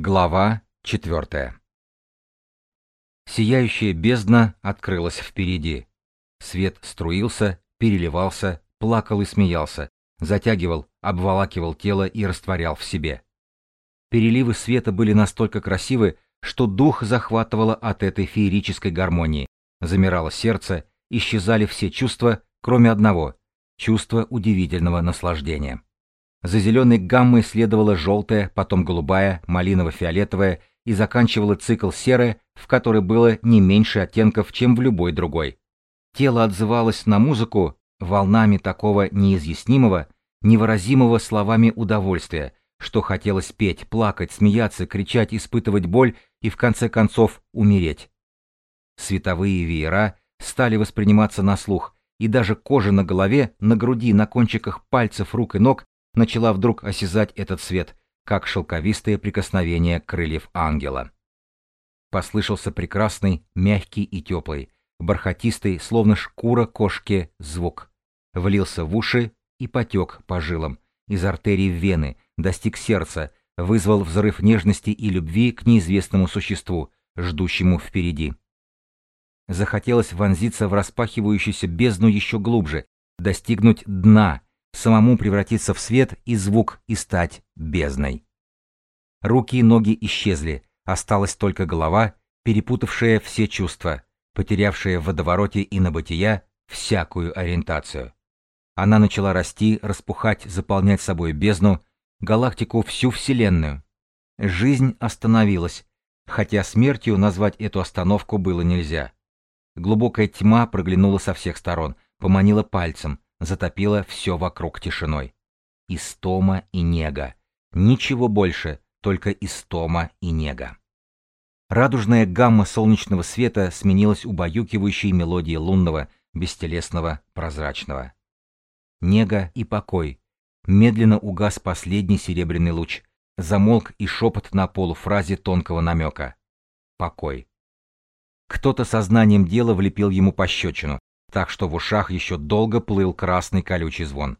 Глава четвертая. Сияющая бездна открылась впереди. Свет струился, переливался, плакал и смеялся, затягивал, обволакивал тело и растворял в себе. Переливы света были настолько красивы, что дух захватывало от этой феерической гармонии. Замирало сердце, исчезали все чувства, кроме одного — чувства удивительного наслаждения. За зеленой гаммой следовала желтая, потом голубая, малиново-фиолетовая и заканчивала цикл серая, в которой было не меньше оттенков, чем в любой другой. Тело отзывалось на музыку волнами такого неизъяснимого, невыразимого словами удовольствия, что хотелось петь, плакать, смеяться, кричать, испытывать боль и в конце концов умереть. Световые веера стали восприниматься на слух, и даже кожа на голове, на груди, на кончиках пальцев рук и ног начала вдруг осязать этот свет, как шелковистое прикосновение крыльев ангела. Послышался прекрасный, мягкий и теплый, бархатистый, словно шкура кошки, звук. Влился в уши и потек по жилам, из артерий в вены, достиг сердца, вызвал взрыв нежности и любви к неизвестному существу, ждущему впереди. Захотелось вонзиться в распахивающуюся бездну еще глубже, достигнуть дна, самому превратиться в свет и звук и стать бездной. Руки и ноги исчезли, осталась только голова, перепутавшая все чувства, потерявшая в водовороте и на бытия всякую ориентацию. Она начала расти, распухать, заполнять собой бездну, галактику, всю Вселенную. Жизнь остановилась, хотя смертью назвать эту остановку было нельзя. Глубокая тьма проглянула со всех сторон, поманила пальцем, затопила все вокруг тишиной. Истома и нега. Ничего больше, только истома и нега. Радужная гамма солнечного света сменилась убаюкивающей мелодией лунного, бестелесного, прозрачного. Нега и покой. Медленно угас последний серебряный луч. Замолк и шепот на полуфразе тонкого намека. Покой. Кто-то сознанием дела влепил ему пощечину, так что в ушах еще долго плыл красный колючий звон.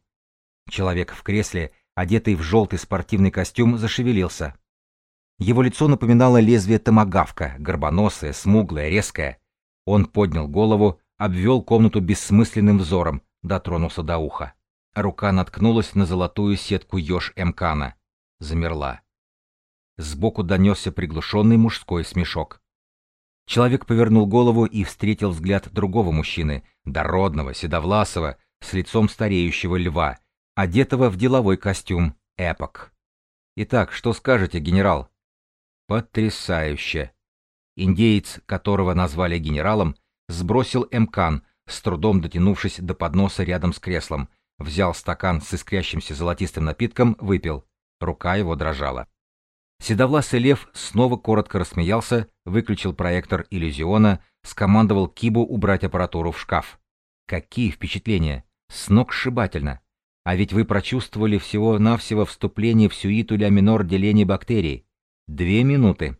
Человек в кресле, одетый в желтый спортивный костюм, зашевелился. Его лицо напоминало лезвие томагавка, горбоносое, смуглое, резкое. Он поднял голову, обвел комнату бессмысленным взором, дотронулся до уха. Рука наткнулась на золотую сетку еж Эмкана. Замерла. Сбоку донесся приглушенный мужской смешок. Человек повернул голову и встретил взгляд другого мужчины, дородного, седовласого, с лицом стареющего льва, одетого в деловой костюм «Эпок». «Итак, что скажете, генерал?» «Потрясающе!» Индеец, которого назвали генералом, сбросил эмкан, с трудом дотянувшись до подноса рядом с креслом, взял стакан с искрящимся золотистым напитком, выпил. Рука его дрожала. Седовласый лев снова коротко рассмеялся, выключил проектор иллюзиона, скомандовал Кибу убрать аппаратуру в шкаф. Какие впечатления! Сногсшибательно! А ведь вы прочувствовали всего-навсего вступление в сюиту ля минор деления бактерий. Две минуты.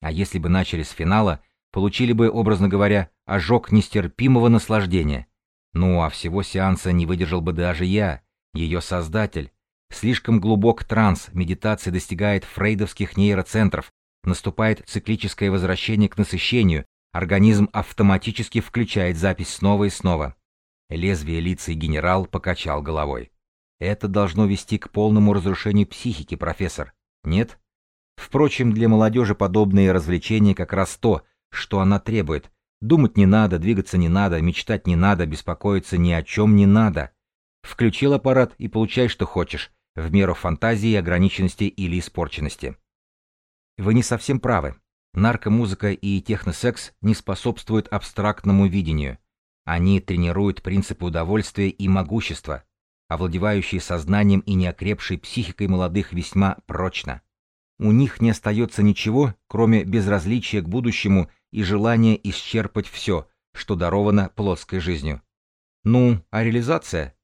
А если бы начали с финала, получили бы, образно говоря, ожог нестерпимого наслаждения. Ну а всего сеанса не выдержал бы даже я, ее создатель, Слишком глубок транс, медитация достигает фрейдовских нейроцентров, наступает циклическое возвращение к насыщению, организм автоматически включает запись снова и снова. Лезвие лица генерал покачал головой. Это должно вести к полному разрушению психики, профессор. Нет? Впрочем, для молодежи подобные развлечения как раз то, что она требует. Думать не надо, двигаться не надо, мечтать не надо, беспокоиться ни о чем не надо. Включил аппарат и получай, что хочешь в меру фантазии, ограниченности или испорченности. Вы не совсем правы. Наркомузыка и техносекс не способствуют абстрактному видению. Они тренируют принципы удовольствия и могущества, овладевающие сознанием и неокрепшей психикой молодых весьма прочно. У них не остается ничего, кроме безразличия к будущему и желания исчерпать все, что даровано плоской жизнью. Ну, а реализация?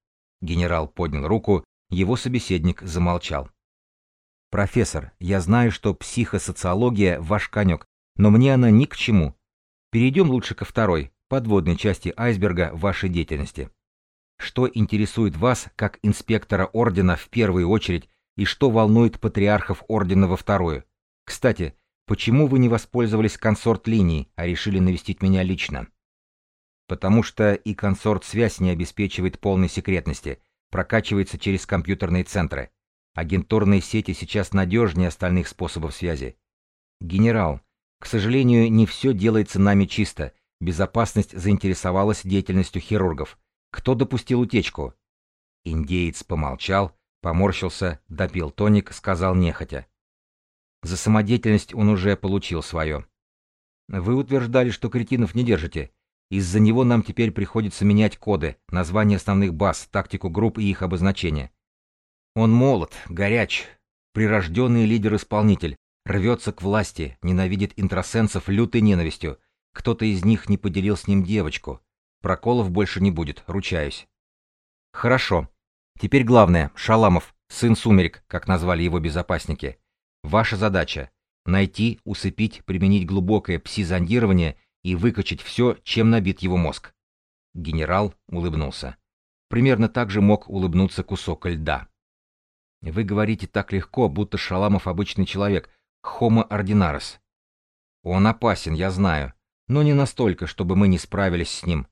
Генерал поднял руку, его собеседник замолчал. «Профессор, я знаю, что психосоциология – ваш конек, но мне она ни к чему. Перейдем лучше ко второй, подводной части айсберга вашей деятельности. Что интересует вас, как инспектора ордена в первую очередь, и что волнует патриархов ордена во вторую? Кстати, почему вы не воспользовались консорт-линией, а решили навестить меня лично? Потому что и консорт-связь не обеспечивает полной секретности, прокачивается через компьютерные центры. Агентурные сети сейчас надежнее остальных способов связи. Генерал, к сожалению, не все делается нами чисто. Безопасность заинтересовалась деятельностью хирургов. Кто допустил утечку? Индеец помолчал, поморщился, допил тоник, сказал нехотя. За самодеятельность он уже получил свое. Вы утверждали, что кретинов не держите. Из-за него нам теперь приходится менять коды, названия основных баз, тактику групп и их обозначения. Он молод, горяч, прирожденный лидер-исполнитель, рвется к власти, ненавидит интросенсов лютой ненавистью. Кто-то из них не поделил с ним девочку. Проколов больше не будет, ручаюсь. Хорошо. Теперь главное, Шаламов, сын Сумерек, как назвали его безопасники. Ваша задача — найти, усыпить, применить глубокое пси-зондирование и выкачать все, чем набит его мозг. Генерал улыбнулся. Примерно так же мог улыбнуться кусок льда. Вы говорите так легко, будто Шаламов обычный человек, Homo ordinaris. Он опасен, я знаю, но не настолько, чтобы мы не справились с ним.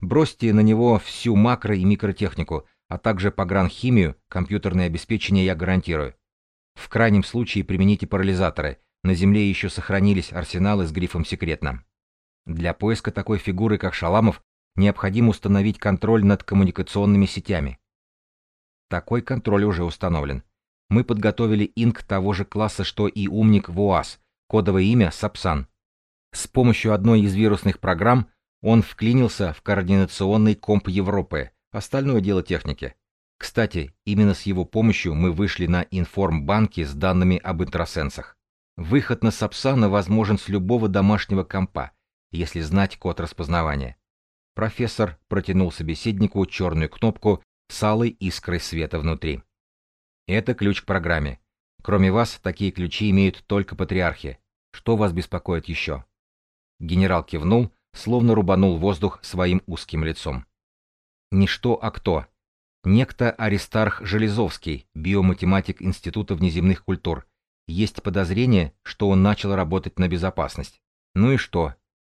Бросьте на него всю макро- и микротехнику, а также погранхимию, компьютерное обеспечение я гарантирую. В крайнем случае примените парализаторы. На Земле еще сохранились арсеналы с грифом «секретно». Для поиска такой фигуры, как Шаламов, необходимо установить контроль над коммуникационными сетями. Такой контроль уже установлен. Мы подготовили инк того же класса, что и умник ВУАЗ, кодовое имя Сапсан. С помощью одной из вирусных программ он вклинился в координационный комп Европы, остальное дело техники. Кстати, именно с его помощью мы вышли на информбанки с данными об интросенсах. Выход на Сапсана возможен с любого домашнего компа, если знать код распознавания. Профессор протянул собеседнику черную кнопку с алой искрой света внутри. Это ключ к программе. Кроме вас, такие ключи имеют только патриархи. Что вас беспокоит еще? Генерал кивнул, словно рубанул воздух своим узким лицом. Не что, а кто. Некто Аристарх Железовский, биоматематик Института внеземных культур. Есть подозрение, что он начал работать на безопасность. Ну и что?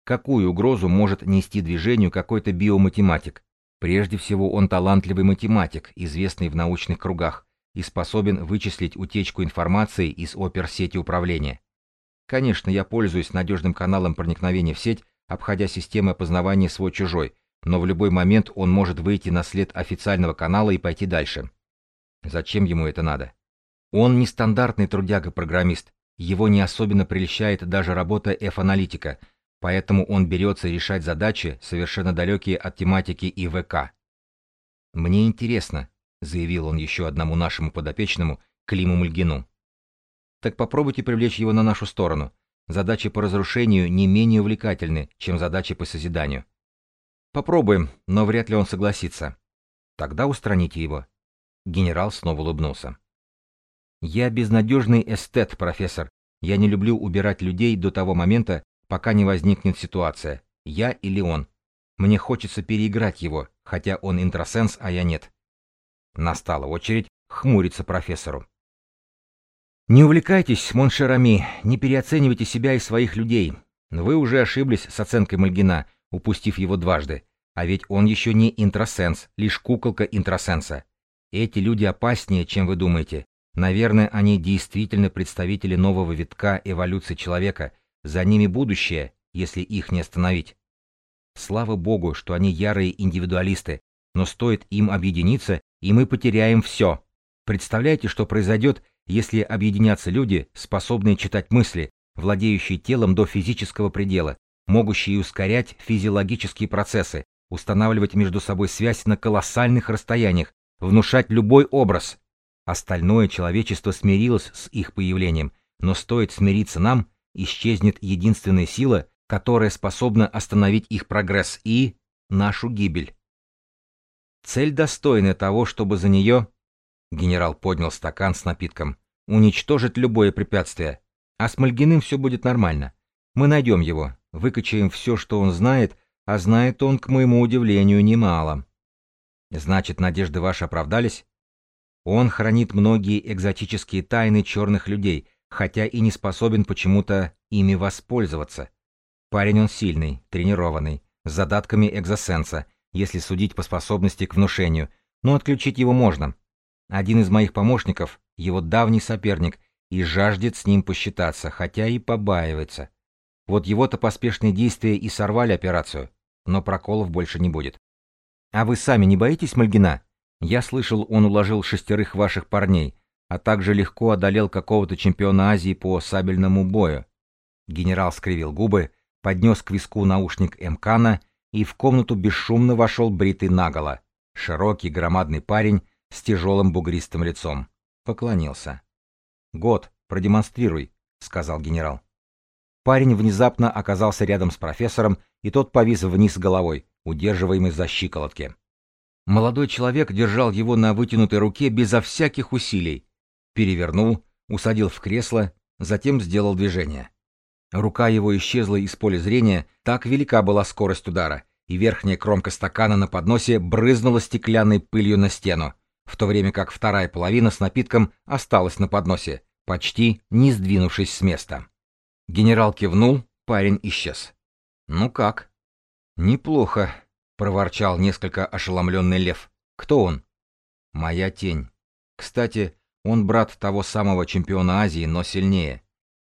Какую угрозу может нести движению какой-то биоматематик? Прежде всего, он талантливый математик, известный в научных кругах, и способен вычислить утечку информации из оперсети управления. Конечно, я пользуюсь надежным каналом проникновения в сеть, обходя системы опознавания свой-чужой, но в любой момент он может выйти на след официального канала и пойти дальше. Зачем ему это надо? Он не стандартный трудяга-программист, его не особенно прельщает даже работа F-аналитика, поэтому он берется решать задачи, совершенно далекие от тематики ИВК. «Мне интересно», — заявил он еще одному нашему подопечному, Климу Мульгину. «Так попробуйте привлечь его на нашу сторону. Задачи по разрушению не менее увлекательны, чем задачи по созиданию». «Попробуем, но вряд ли он согласится». «Тогда устраните его». Генерал снова улыбнулся. «Я безнадежный эстет, профессор. Я не люблю убирать людей до того момента, пока не возникнет ситуация, я или он. Мне хочется переиграть его, хотя он интросенс, а я нет. Настала очередь хмуриться профессору. Не увлекайтесь, Моншерами, не переоценивайте себя и своих людей. Вы уже ошиблись с оценкой Мальгина, упустив его дважды. А ведь он еще не интросенс, лишь куколка интросенса. Эти люди опаснее, чем вы думаете. Наверное, они действительно представители нового витка эволюции человека, за ними будущее, если их не остановить. Слава богу, что они ярые индивидуалисты, но стоит им объединиться, и мы потеряем все. Представляете, что произойдет, если объединятся люди, способные читать мысли, владеющие телом до физического предела, могущие ускорять физиологические процессы, устанавливать между собой связь на колоссальных расстояниях, внушать любой образ. Остальное человечество смирилось с их появлением, но стоит смириться нам, исчезнет единственная сила, которая способна остановить их прогресс и нашу гибель. Цель достойная того, чтобы за нее... Генерал поднял стакан с напитком. Уничтожить любое препятствие. А с Мальгиным все будет нормально. Мы найдем его, выкачаем все, что он знает, а знает он, к моему удивлению, немало. Значит, надежды ваши оправдались? Он хранит многие экзотические тайны черных людей, хотя и не способен почему-то ими воспользоваться. Парень он сильный, тренированный, с задатками экзосенса, если судить по способности к внушению, но отключить его можно. Один из моих помощников, его давний соперник, и жаждет с ним посчитаться, хотя и побаивается. Вот его-то поспешные действия и сорвали операцию, но проколов больше не будет. А вы сами не боитесь Мальгина? Я слышал, он уложил шестерых ваших парней, а также легко одолел какого-то чемпиона Азии по сабельному бою. Генерал скривил губы, поднес к виску наушник Мкана, и в комнату бесшумно вошел бритый наголо, широкий громадный парень с тяжелым бугристым лицом. Поклонился. «Год, продемонстрируй», — сказал генерал. Парень внезапно оказался рядом с профессором, и тот повис вниз головой, удерживаемый за щиколотки. Молодой человек держал его на вытянутой руке безо всяких усилий. Перевернул, усадил в кресло, затем сделал движение. Рука его исчезла из поля зрения, так велика была скорость удара, и верхняя кромка стакана на подносе брызнула стеклянной пылью на стену, в то время как вторая половина с напитком осталась на подносе, почти не сдвинувшись с места. Генерал кивнул, парень исчез. «Ну как?» «Неплохо», — проворчал несколько ошеломленный лев. «Кто он?» «Моя тень. Кстати, он брат того самого чемпиона Азии, но сильнее.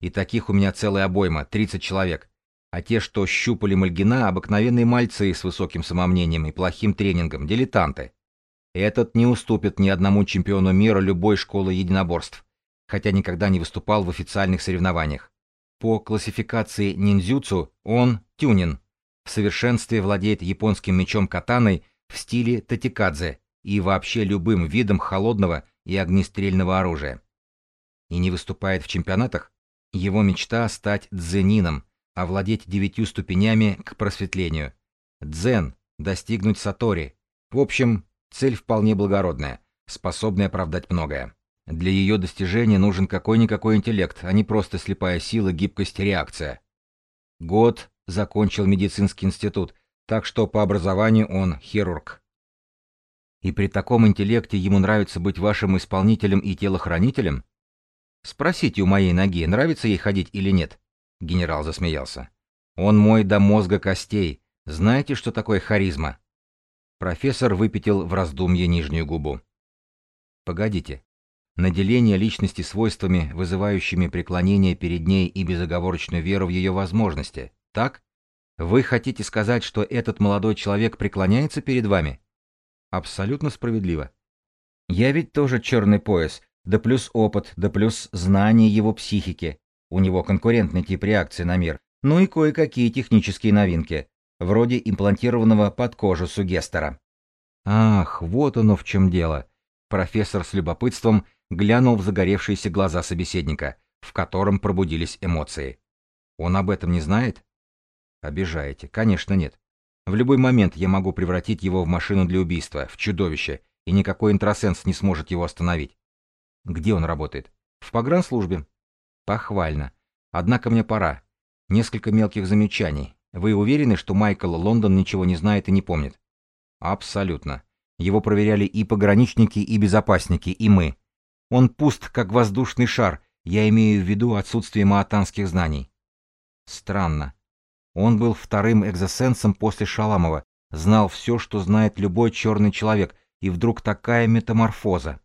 И таких у меня целая обойма, 30 человек. А те, что щупали Мальгина, обыкновенные мальцы с высоким самомнением и плохим тренингом, дилетанты. Этот не уступит ни одному чемпиону мира любой школы единоборств, хотя никогда не выступал в официальных соревнованиях. По классификации ниндзюцу он тюнин. В совершенстве владеет японским мечом катаной в стиле татикадзе и вообще любым видом холодного и огнестрельного оружия. И не выступает в чемпионатах? Его мечта стать дзенином, овладеть девятью ступенями к просветлению. Дзен, достигнуть сатори. В общем, цель вполне благородная, способная оправдать многое. Для ее достижения нужен какой-никакой интеллект, а не просто слепая сила, гибкость, реакция. Год закончил медицинский институт, так что по образованию он хирург. И при таком интеллекте ему нравится быть вашим исполнителем и телохранителем? Спросите у моей ноги, нравится ей ходить или нет. Генерал засмеялся. «Он мой до мозга костей. Знаете, что такое харизма?» Профессор выпятил в раздумье нижнюю губу. «Погодите. Наделение личности свойствами, вызывающими преклонение перед ней и безоговорочную веру в ее возможности. Так? Вы хотите сказать, что этот молодой человек преклоняется перед вами?» «Абсолютно справедливо. Я ведь тоже черный пояс, да плюс опыт, да плюс знание его психики. У него конкурентный тип реакции на мир, ну и кое-какие технические новинки, вроде имплантированного под кожу сугестера. Ах, вот оно в чем дело. Профессор с любопытством глянул в загоревшиеся глаза собеседника, в котором пробудились эмоции. Он об этом не знает? Обижаете. Конечно, нет. В любой момент я могу превратить его в машину для убийства, в чудовище, и никакой интросенс не сможет его остановить. Где он работает? В погранслужбе. Похвально. Однако мне пора. Несколько мелких замечаний. Вы уверены, что Майкл Лондон ничего не знает и не помнит? Абсолютно. Его проверяли и пограничники, и безопасники, и мы. Он пуст, как воздушный шар, я имею в виду отсутствие маатанских знаний. Странно. Он был вторым экзосенсом после Шаламова, знал все, что знает любой черный человек, и вдруг такая метаморфоза.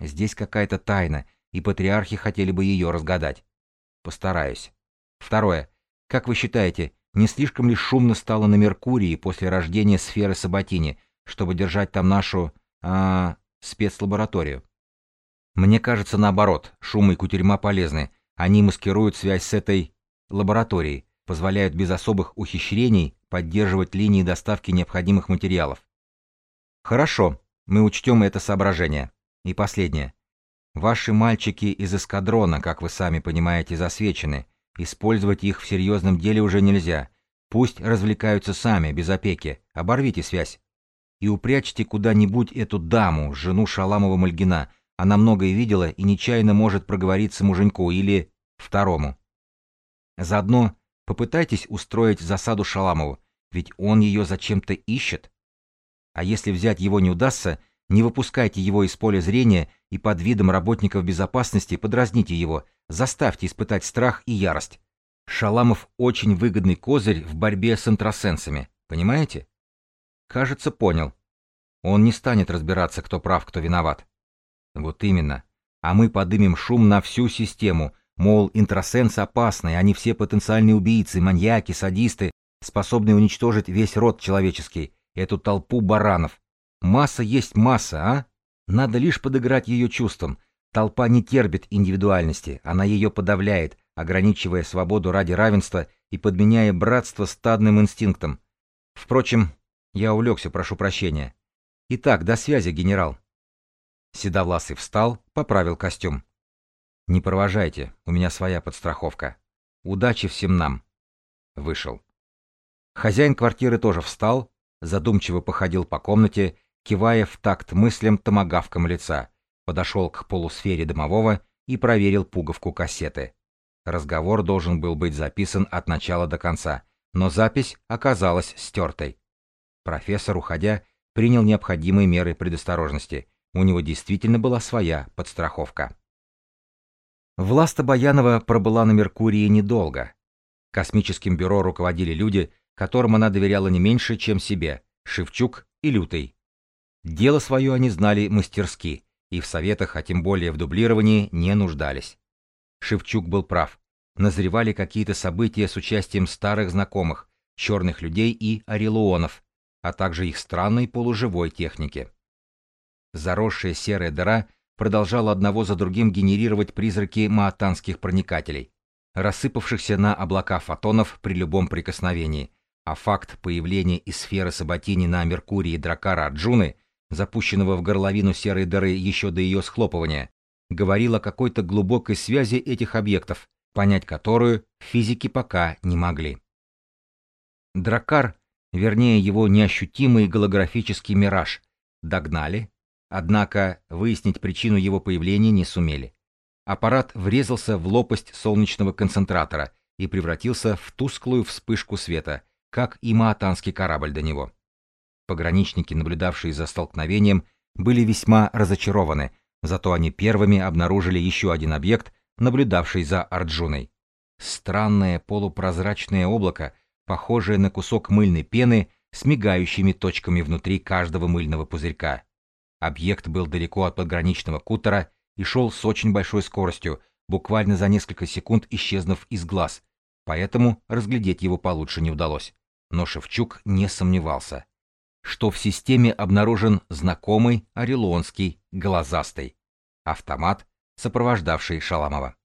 Здесь какая-то тайна, и патриархи хотели бы ее разгадать. Постараюсь. Второе. Как вы считаете, не слишком ли шумно стало на Меркурии после рождения сферы Сабатини, чтобы держать там нашу... а... спецлабораторию? Мне кажется, наоборот, шум и кутерьма полезны. Они маскируют связь с этой... лабораторией, позволяют без особых ухищрений поддерживать линии доставки необходимых материалов. Хорошо, мы учтем это соображение. И последнее. Ваши мальчики из эскадрона, как вы сами понимаете, засвечены. Использовать их в серьезном деле уже нельзя. Пусть развлекаются сами, без опеки. Оборвите связь. И упрячьте куда-нибудь эту даму, жену Шаламова-Мальгина. Она многое видела и нечаянно может проговориться муженьку или второму. Заодно попытайтесь устроить засаду Шаламову, ведь он ее зачем-то ищет. А если взять его не удастся, Не выпускайте его из поля зрения и под видом работников безопасности подразните его, заставьте испытать страх и ярость. Шаламов очень выгодный козырь в борьбе с интросенсами, понимаете? Кажется, понял. Он не станет разбираться, кто прав, кто виноват. Вот именно. А мы подымем шум на всю систему, мол, интросенсы опасны, они все потенциальные убийцы, маньяки, садисты, способные уничтожить весь род человеческий, эту толпу баранов. Масса есть масса, а? Надо лишь подыграть ее чувствам. Толпа не терпит индивидуальности, она ее подавляет, ограничивая свободу ради равенства и подменяя братство стадным инстинктом. Впрочем, я увлекся, прошу прощения. Итак, до связи, генерал. Седовласый встал, поправил костюм. Не провожайте, у меня своя подстраховка. Удачи всем нам. Вышел. Хозяин квартиры тоже встал, задумчиво походил по комнате, кивая в такт мыслям томогавком лица, подошел к полусфере домового и проверил пуговку кассеты. Разговор должен был быть записан от начала до конца, но запись оказалась стертой. Профессор, уходя, принял необходимые меры предосторожности. У него действительно была своя подстраховка. Власта Баянова пробыла на Меркурии недолго. Космическим бюро руководили люди, которым она доверяла не меньше, чем себе, Шевчук и Лютый. Дело свое они знали мастерски, и в советах, а тем более в дублировании, не нуждались. Шевчук был прав. Назревали какие-то события с участием старых знакомых, черных людей и орелуонов, а также их странной полуживой техники. Заросшая серая дыра продолжала одного за другим генерировать призраки маатанских проникателей, рассыпавшихся на облака фотонов при любом прикосновении, а факт появления из сферы Саботини на Меркурии Дракара Джуны, запущенного в горловину серой дыры еще до ее схлопывания, говорил о какой-то глубокой связи этих объектов, понять которую физики пока не могли. Дракар, вернее его неощутимый голографический мираж, догнали, однако выяснить причину его появления не сумели. Аппарат врезался в лопасть солнечного концентратора и превратился в тусклую вспышку света, как и маатанский корабль до него. Пограничники, наблюдавшие за столкновением, были весьма разочарованы, Зато они первыми обнаружили еще один объект, наблюдавший за Арджуной. Странное полупрозрачное облако, похожее на кусок мыльной пены с мигающими точками внутри каждого мыльного пузырька. Объект был далеко от подграничного кутера и шел с очень большой скоростью, буквально за несколько секунд исчезнув из глаз, поэтому разглядеть его получше не удалось. Но Шевчук не сомневался что в системе обнаружен знакомый орелонский глазастый автомат, сопровождавший Шаламова.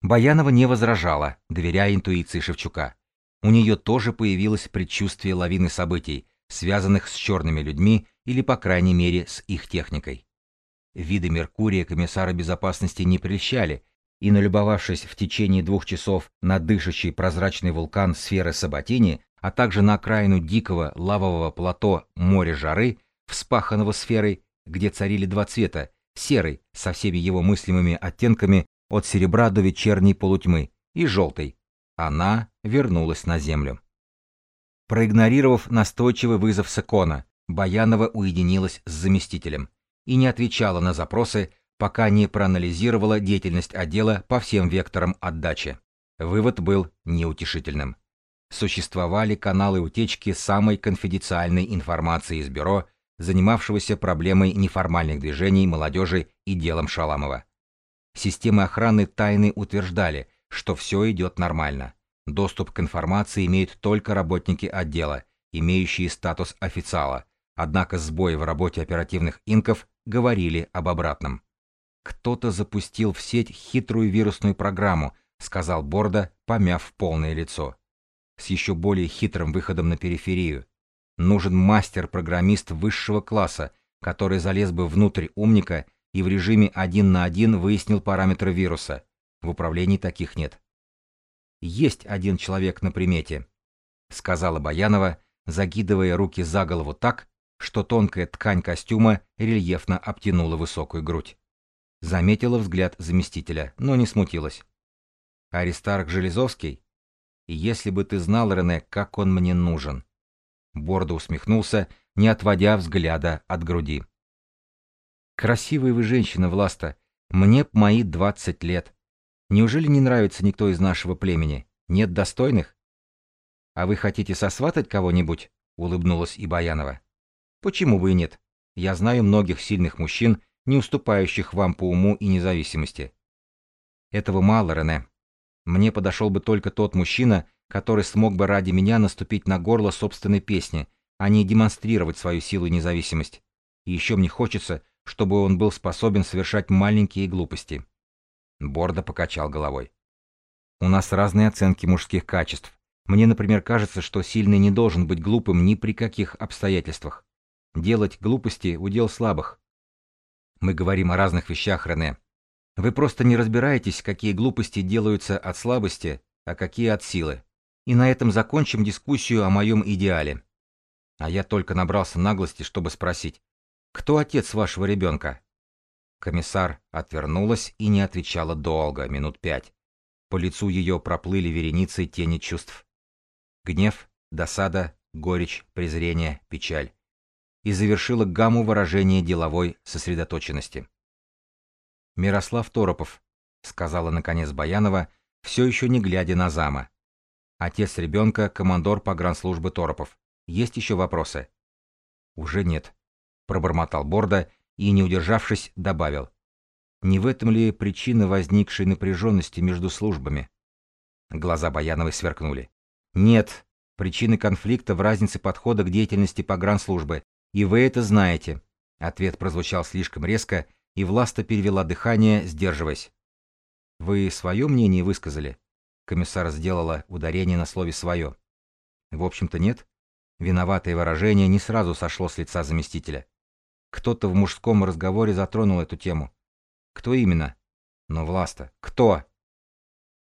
Баянова не возражала, доверяя интуиции Шевчука. У нее тоже появилось предчувствие лавины событий, связанных с черными людьми или, по крайней мере, с их техникой. Виды Меркурия комиссара безопасности не прельщали, и, налюбовавшись в течение двух часов на дышащий прозрачный вулкан сферы Сабатини, а также на окраину дикого лавового плато моря жары, вспаханного сферой, где царили два цвета, серый со всеми его мыслимыми оттенками от серебра до вечерней полутьмы и желтый. Она вернулась на землю. Проигнорировав настойчивый вызов Секона, Баянова уединилась с заместителем и не отвечала на запросы, пока не проанализировала деятельность отдела по всем векторам отдачи. Вывод был неутешительным существовали каналы утечки самой конфиденциальной информации из бюро, занимавшегося проблемой неформальных движений молодежи и делом Шаламова. Системы охраны тайны утверждали, что все идет нормально. Доступ к информации имеют только работники отдела, имеющие статус официала, однако сбои в работе оперативных инков говорили об обратном. «Кто-то запустил в сеть хитрую вирусную программу», сказал Борда, помяв полное лицо с еще более хитрым выходом на периферию. Нужен мастер-программист высшего класса, который залез бы внутрь умника и в режиме один на один выяснил параметры вируса. В управлении таких нет. «Есть один человек на примете», — сказала Баянова, загидывая руки за голову так, что тонкая ткань костюма рельефно обтянула высокую грудь. Заметила взгляд заместителя, но не смутилась. «Аристарх Железовский?» если бы ты знал, Рене, как он мне нужен. Бордо усмехнулся, не отводя взгляда от груди. Красивая вы женщина, Власта. Мне б мои двадцать лет. Неужели не нравится никто из нашего племени? Нет достойных? А вы хотите сосватать кого-нибудь? Улыбнулась и Баянова. Почему бы и нет? Я знаю многих сильных мужчин, не уступающих вам по уму и независимости. Этого мало, Рене. Мне подошел бы только тот мужчина, который смог бы ради меня наступить на горло собственной песни, а не демонстрировать свою силу и независимость. И еще мне хочется, чтобы он был способен совершать маленькие глупости. Бордо покачал головой. У нас разные оценки мужских качеств. Мне, например, кажется, что сильный не должен быть глупым ни при каких обстоятельствах. Делать глупости – удел слабых. Мы говорим о разных вещах, Рене. Вы просто не разбираетесь, какие глупости делаются от слабости, а какие от силы. И на этом закончим дискуссию о моем идеале. А я только набрался наглости, чтобы спросить, кто отец вашего ребенка? Комиссар отвернулась и не отвечала долго, минут пять. По лицу ее проплыли вереницы тени чувств. Гнев, досада, горечь, презрение, печаль. И завершила гамму выражения деловой сосредоточенности. «Мирослав Торопов», — сказала наконец Баянова, все еще не глядя на зама. «Отец ребенка, командор погранслужбы Торопов. Есть еще вопросы?» «Уже нет», — пробормотал Борда и, не удержавшись, добавил. «Не в этом ли причина возникшей напряженности между службами?» Глаза Баяновой сверкнули. «Нет, причины конфликта в разнице подхода к деятельности погранслужбы, и вы это знаете». Ответ прозвучал слишком резко, и Власта перевела дыхание, сдерживаясь. «Вы свое мнение высказали?» Комиссар сделала ударение на слове «свое». «В общем-то, нет». Виноватое выражение не сразу сошло с лица заместителя. Кто-то в мужском разговоре затронул эту тему. Кто именно? Но Власта. Кто?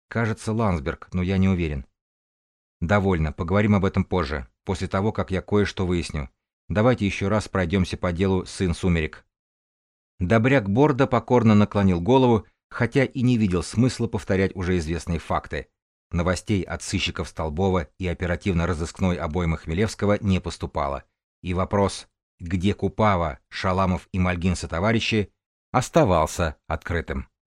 Кажется, Лансберг, но я не уверен. Довольно, поговорим об этом позже, после того, как я кое-что выясню. Давайте еще раз пройдемся по делу «Сын сумерек». Добряк Борда покорно наклонил голову, хотя и не видел смысла повторять уже известные факты. Новостей от сыщиков Столбова и оперативно-розыскной обоймы Хмелевского не поступало. И вопрос где Купава, Шаламов и Мальгин товарищи, оставался открытым.